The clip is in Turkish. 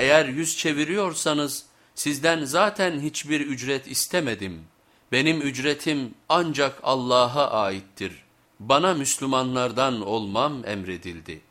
Eğer yüz çeviriyorsanız sizden zaten hiçbir ücret istemedim. Benim ücretim ancak Allah'a aittir. Bana Müslümanlardan olmam emredildi.''